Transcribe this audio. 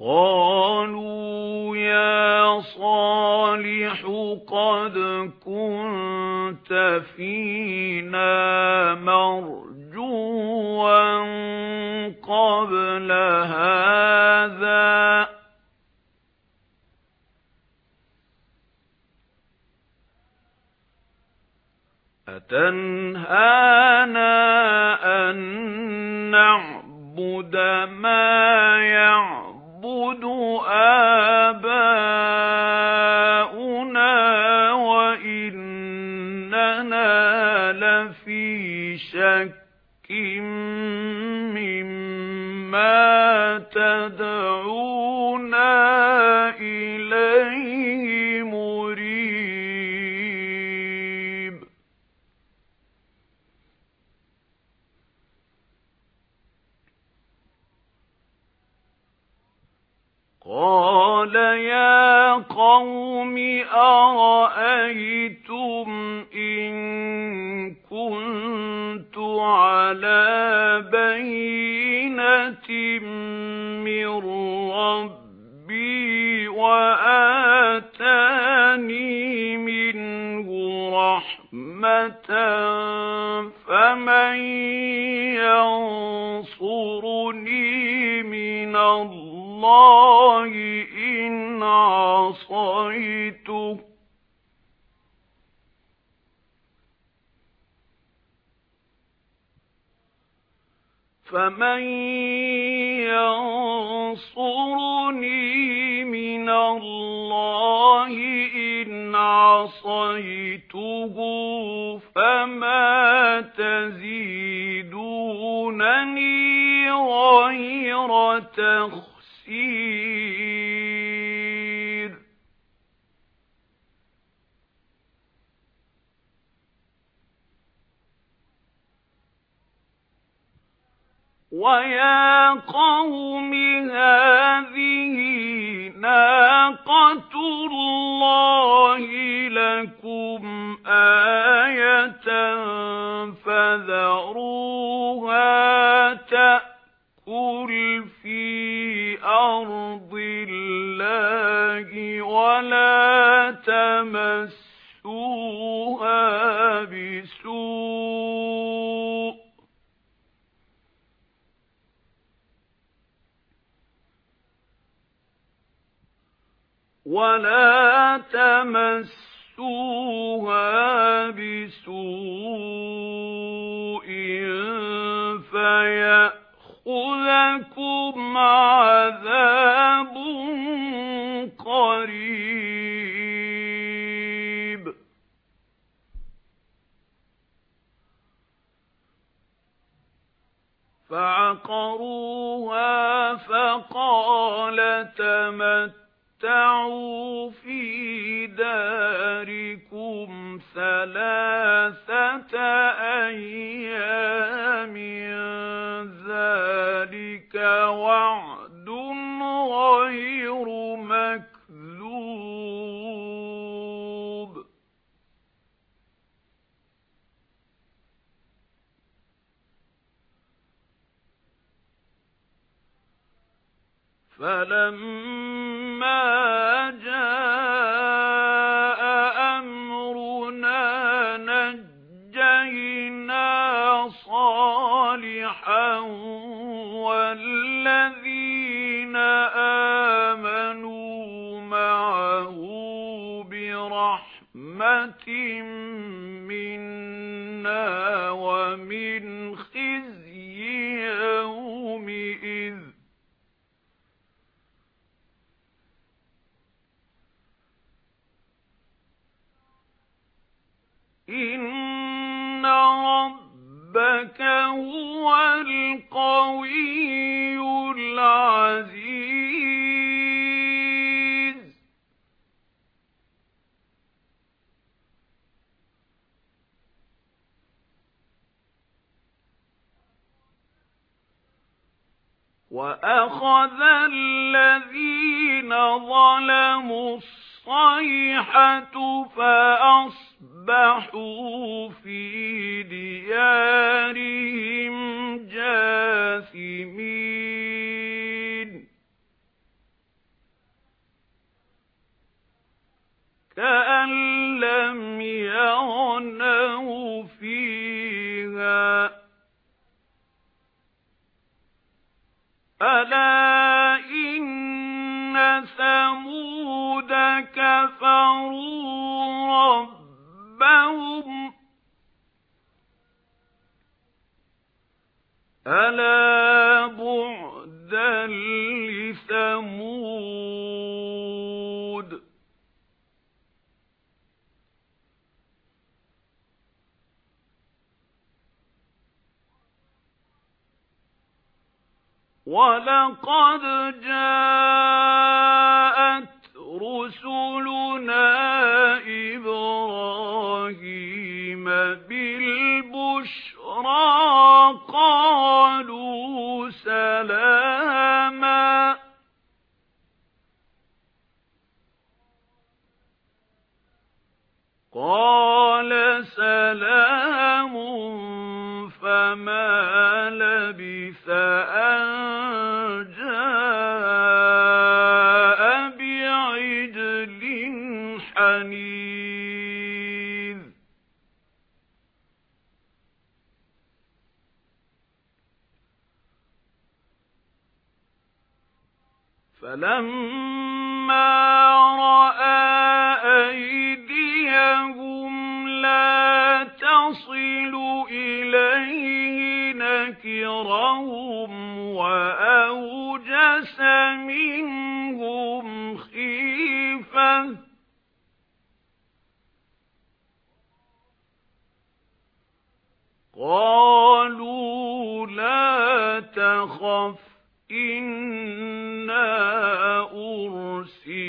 قالوا يا صالح قد كنت فينا مرجوا قبل هذا. أتنهانا أن نعبد ما يعبد آباؤنا وإننا لفي شك مما تدعونا قوم أرأيتم إن كنت على بينة من ربي وآتاني منه رحمة فمن ينصرني من الله إن عصيته. فمن ينصرني من الله إن عصيته فما تزيدونني غير تخسير وَيَا قَوْمِ هَٰذِهِ نَاقَةُ اللَّهِ لَكُمْ آيَةً فَذَرُوهَا تَأْكُلْ فِي أَرْضِ اللَّهِ وَلَا تَمَسُّوهَا وَلَا تَمَسُّوهَا بِسُوءٍ فَيَأْخُذَكُمْ عَذَابٌ قَرِيبٌ فَعَقَرُوهَا فَقَالَ تَمَتَّعُوا تَمَتَّعُوا فِي دَارِكُمْ ثَلَاثَةَ أَيَّامٍ ذَلِكَ وَعْدٌ غَيْرُ مَكْذُوبٍ فَلَمَّا بِرَحْمَةٍ مِنَّا وَمِنْ خِزْيِ يَوْمِئِذٍ. إِنَّ رَبَّكَ هُوَ الْقَوِيُّ وَأَخَذَ الَّذِينَ ظَلَمُوا الصَّيْحَةُ فَأَصْبَحُوا فِي دِيَارِهِمْ. ألا إن ثمود كفروا ربهم ألا بعدا لثمود وَلَقَدْ جَاءَتْ رُسُلُنَا إِبْرَاهِيمَ بِالْبُشْرَى قَالُوا سَلَامًا قَالَ فَلَمَّا تَخَفْ إِنَّا أُرْسِلْنَا